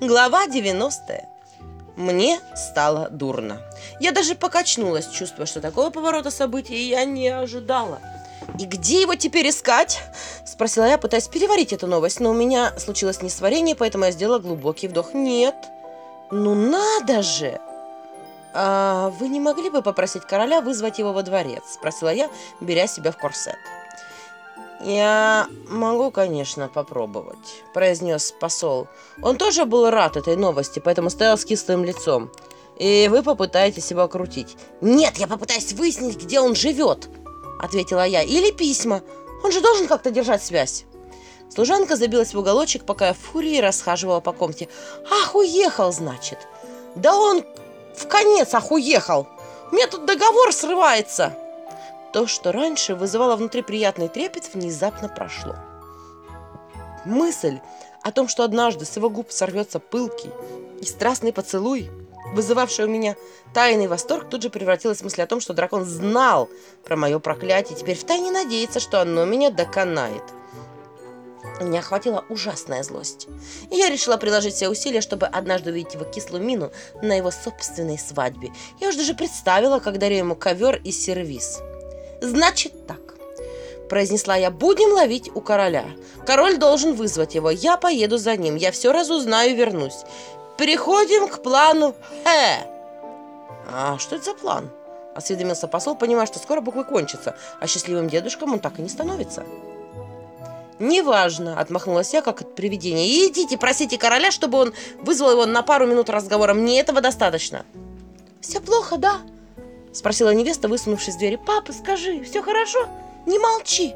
Глава 90. Мне стало дурно. Я даже покачнулась, чувствуя, что такого поворота событий я не ожидала. «И где его теперь искать?» – спросила я, пытаясь переварить эту новость. Но у меня случилось несварение, поэтому я сделала глубокий вдох. «Нет, ну надо же!» «А вы не могли бы попросить короля вызвать его во дворец?» – спросила я, беря себя в корсет. «Я могу, конечно, попробовать», – произнес посол. Он тоже был рад этой новости, поэтому стоял с кислым лицом. «И вы попытаетесь его окрутить». «Нет, я попытаюсь выяснить, где он живет», – ответила я. «Или письма. Он же должен как-то держать связь». Служанка забилась в уголочек, пока я в фурии расхаживала по комнате. «Ах, уехал, значит!» «Да он в конец охуехал! У меня тут договор срывается!» То, что раньше вызывало внутри приятный трепет, внезапно прошло. Мысль о том, что однажды с его губ сорвется пылкий и страстный поцелуй, вызывавший у меня тайный восторг, тут же превратилась в мысль о том, что дракон знал про мое проклятие и теперь втайне надеется, что оно меня доконает. Меня охватила ужасная злость. И я решила приложить все усилия, чтобы однажды увидеть его кислую мину на его собственной свадьбе. Я уж даже представила, как дарю ему ковер и сервиз. «Значит так», – произнесла я, – «будем ловить у короля. Король должен вызвать его. Я поеду за ним. Я все разузнаю и вернусь. Переходим к плану Х». «А что это за план?» – осведомился посол, понимая, что скоро буквы кончатся, а счастливым дедушком он так и не становится. «Неважно», — отмахнулась я, как от привидения. «Идите, просите короля, чтобы он вызвал его на пару минут разговора. Мне этого достаточно». «Все плохо, да?» Спросила невеста, высунувшись в двери. «Папа, скажи, все хорошо? Не молчи!»